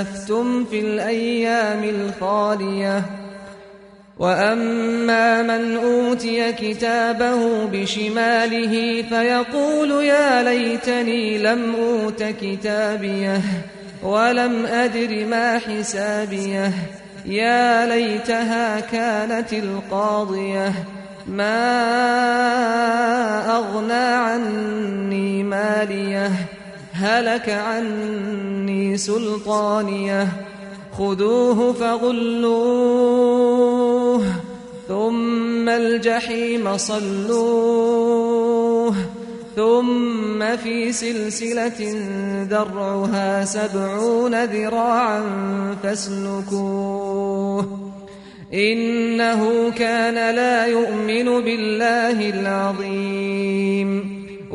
أسلفتم في الأيام الخالية وأما من أوتي كتابه بشماله فيقول يا ليتني لم أوت كتابيه ولم أدر ما حسابيه يا ليتها كانت القاضية ما أغنى عني ماليه هلك عني سلطانيه خذوه فغلوه ثم الجحيم صلوه ثم في سلسلة درعها سبعون ذراعا فاسلكوه. إنه كان لا يؤمن بالله العظيم.